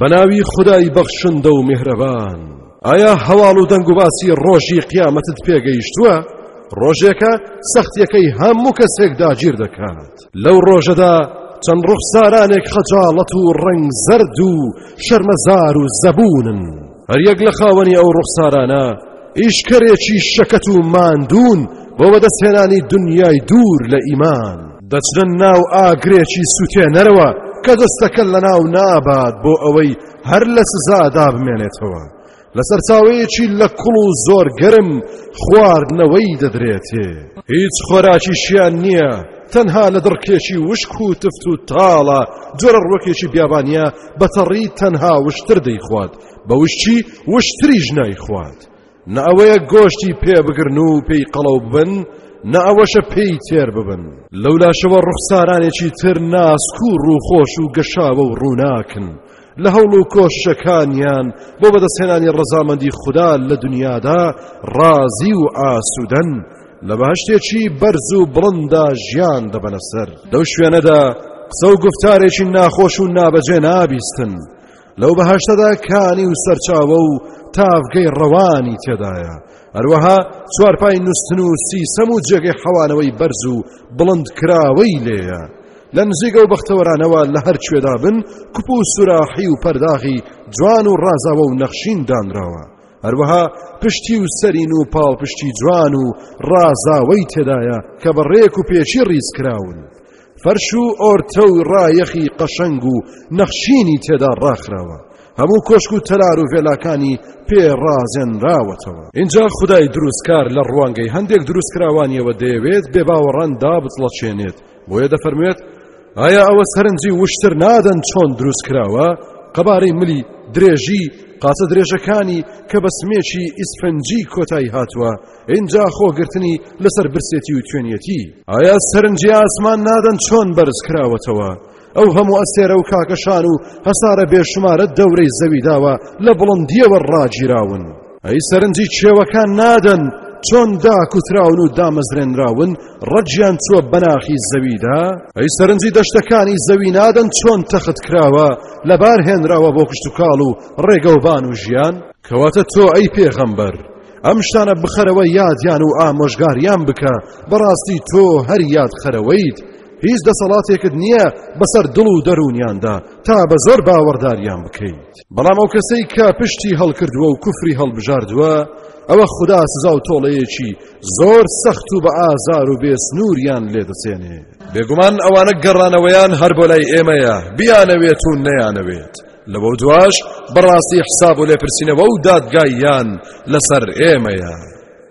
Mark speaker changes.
Speaker 1: بەناوی خودای بەخشندە و میهرەبان ئایا هەواڵ و دەنگ و باسی ڕۆژی قیامەتت پێگەیشتووە ڕۆژێکە سەختیەکەی هەموو کەسێک داگیر دەکات لەو ڕۆژەدا چەند ڕوخسارانێک خەجاڵەت و ڕنگ زەرد و شەرمەزار و زەبونن هەریەک لە خاوەنی ئەو ڕوخسارانە ئیشکەرێکی شەکەت و ماندوون بۆ بەدەستهێنانی دنیای دوور لە ئیمان دەچنە ناو ئاگرێکی سوتێنەرەوە کە دەستەکە لە ناو نابات بۆ ئەوەی هەر لە سزادا بمێنێتەوە لە سەرچاوەیەکی لە کوڵ و زۆر گەرم خواردنەوەی دەدرێتێ هیچ خۆراکیشیان نییە تەنها لە دڕکێکی وشک و تفت و تاڵە جۆرە ڕوەکێکی بیابانە بەتەڕی تەنها وشتر دەیخوات بە وشی وشتریش نایخوات نە ئەوەیە گۆشتی پێ بگرن و پێی قەڵەو ببن نە ئەوەشە پێی تێر ببن لەولاشەوە ڕوخسارانێکی تر ناسک و ڕووخۆش و گەشاوە و ڕووناکن لە هەوڵ و کۆششەکانیان بۆ بەدەستهێنانی ڕەزامەندی خوددا لە دنیادا ڕازی و ئاسوودەن لە بەهشتێکی بەرز و بڵندا ژیان دەبەنە سەر لەو شوێنەدا قسە و گفتارێکی ناخۆش و نابەجێ نابیستن لەو بەهشتەدا کانی و سەرچاوە و تاڤگەی ڕەوانی تێدایە هەروەها چوارپای نووسن و سیسەم و جێگەی حەوانەوەی بەرز و بڵند کراوەی لێیە لە نزیگە و بەختەوەرانەوە لە هەر کوێدا بن کوپ و سوراحی و پەرداغی جوان و ڕازاوە و نەخشین دانراوە هەروەها پشتی و سەرین و پاڵپشتی جوان و ڕازاوەی تێدایە کە بە ڕێک و پێچی ڕیز کراون فەرش و ئۆرتە و ڕایەخی قەشەنگ و نەخشینی تێدا ڕاخراوە هەموو کۆشک و تەلار و ڤێلاکانی پێ ڕازێنراوەتەوە اینجا خدای دروستکار لە ڕوانگەی هەندێک دروستکراوانیەوە دەیەوێت بێ باوەڕان دابچڵەچێنێت بۆیە دەفەرموێت ئایا ئەوە سەرنجی وشتر نادەن چۆن دروست کراوە قەبارەی ملی درێژی قاسە درێژەکانی کە بە سمێکی ئیسفنجی کۆتایی هاتووە ئینجا خۆگرتنی لەسەر برسێتی و توێنیەتی ئایا سەرنجی ئاسمان نادەن چۆن بەرز کراوەتەوە ئەو هەموو ئەستێرە و کاکەشان و هەسارە بێشمارە دەورەی زەوی داوە لە بڵندیەوە ڕاگیراون ئەی سەرنجی کێوەکان نادەن چۆن داکوتراون و دامەزرێنراون ڕەجیان چووە بەناخی زەویدا ئەی سەرنجی دەشتەکانی زەوی نادەن چۆن تەخت کراوە لەبار هێنراوە بۆ کشتتوکاڵ و ڕێگەوبان و ژیان کەواتە تۆ ئەی پێغەمبەر ئەم شتانە بخەرەوە یادیان و ئامۆژگاریان بکە بەڕاستی تۆ هەر یاد خەرەوەیت هیچ دەسەڵاتێکت نییە بەسەر دڵ و دەروونیاندا تا بە زۆر باوەڕداریان بکەیت بەڵام ئەو کەسەی کە پشتی هەڵکردووە و کوفری هەڵبژاردووە ئەوە خدا سزا و تۆڵەیەکی زۆر سەخت و بە ئازار و بێ سنووریان لێدەچێنێ بێگومان ئەوانە گەڕانەوەیان هەر بۆ لای ئێمەیە بیانەوێت و نەیانەوێت لەوە دواش بەڕاستی حساب و لێپرسینەوە و دادگاییان لەسەر ئێمەیە.